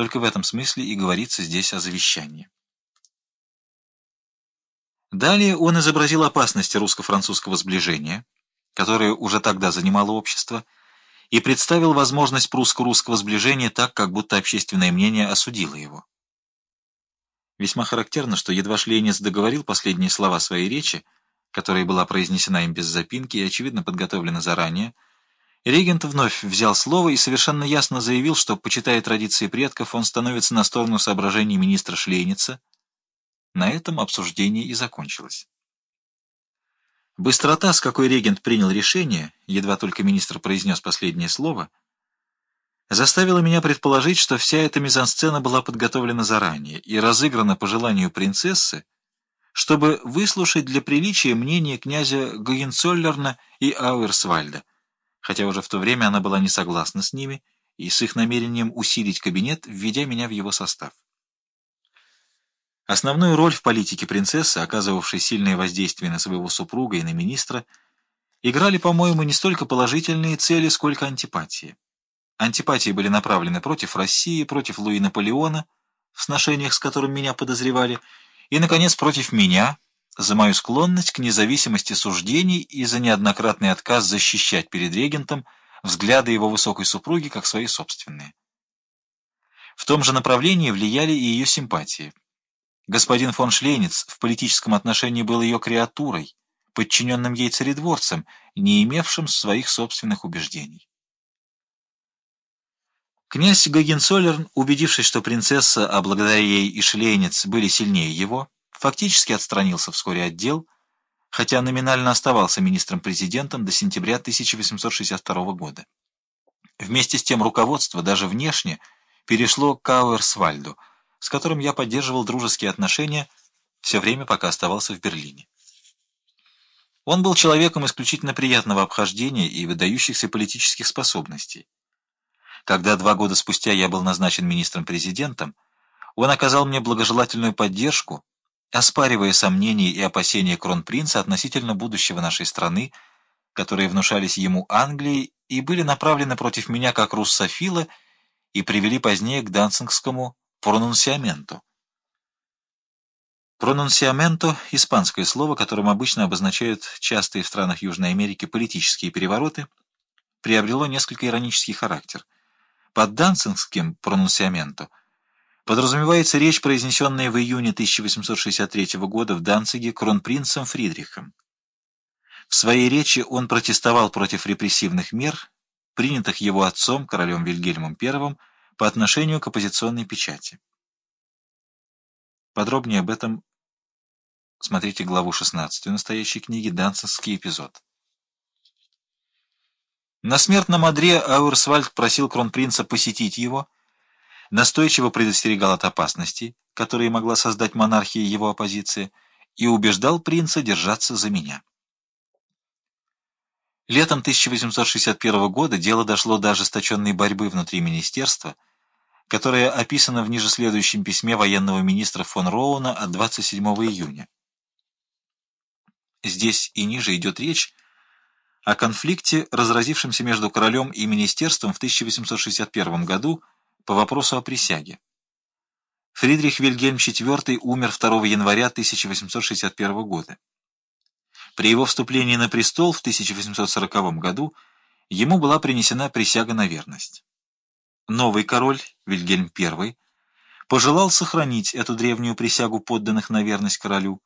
Только в этом смысле и говорится здесь о завещании. Далее он изобразил опасности русско-французского сближения, которое уже тогда занимало общество, и представил возможность прусско-русского сближения так, как будто общественное мнение осудило его. Весьма характерно, что едва Шлейнец договорил последние слова своей речи, которая была произнесена им без запинки и, очевидно, подготовлена заранее, регент вновь взял слово и совершенно ясно заявил, что, почитая традиции предков, он становится на сторону соображений министра Шлейница. На этом обсуждение и закончилось. Быстрота, с какой регент принял решение, едва только министр произнес последнее слово, заставила меня предположить, что вся эта мизансцена была подготовлена заранее и разыграна по желанию принцессы, чтобы выслушать для приличия мнение князя Гогенцоллерна и Ауэрсвальда, хотя уже в то время она была не согласна с ними и с их намерением усилить кабинет, введя меня в его состав. Основную роль в политике принцессы, оказывавшей сильное воздействие на своего супруга и на министра, играли, по-моему, не столько положительные цели, сколько антипатии. Антипатии были направлены против России, против Луи Наполеона, в сношениях с которым меня подозревали, и, наконец, против меня, за мою склонность к независимости суждений и за неоднократный отказ защищать перед регентом взгляды его высокой супруги как свои собственные. В том же направлении влияли и ее симпатии. Господин фон Шлейниц в политическом отношении был ее креатурой, подчиненным ей царедворцем, не имевшим своих собственных убеждений. Князь Гагенцоллерн, убедившись, что принцесса, а благодаря ей и Шлейниц были сильнее его, фактически отстранился вскоре от дел, хотя номинально оставался министром-президентом до сентября 1862 года. Вместе с тем руководство, даже внешне, перешло к Кауэрсвальду – с которым я поддерживал дружеские отношения все время, пока оставался в Берлине. Он был человеком исключительно приятного обхождения и выдающихся политических способностей. Когда два года спустя я был назначен министром-президентом, он оказал мне благожелательную поддержку, оспаривая сомнения и опасения кронпринца относительно будущего нашей страны, которые внушались ему Англией и были направлены против меня как руссофила и привели позднее к Данцингскому Пронунсиаменто. Пронунсиаменто – испанское слово, которым обычно обозначают частые в странах Южной Америки политические перевороты, приобрело несколько иронический характер. Под данцингским пронунсиаменто подразумевается речь, произнесенная в июне 1863 года в Данциге кронпринцем Фридрихом. В своей речи он протестовал против репрессивных мер, принятых его отцом, королем Вильгельмом I, по отношению к оппозиционной печати. Подробнее об этом смотрите главу 16 настоящей книги «Данцинский эпизод». На смертном одре Аурсвальд просил кронпринца посетить его, настойчиво предостерегал от опасностей, которые могла создать монархия его оппозиции, и убеждал принца держаться за меня. Летом 1861 года дело дошло до ожесточенной борьбы внутри министерства, которая описана в ниже следующем письме военного министра фон Роуна от 27 июня. Здесь и ниже идет речь о конфликте, разразившемся между королем и министерством в 1861 году по вопросу о присяге. Фридрих Вильгельм IV умер 2 января 1861 года. При его вступлении на престол в 1840 году ему была принесена присяга на верность. Новый король, Вильгельм I, пожелал сохранить эту древнюю присягу подданных на верность королю,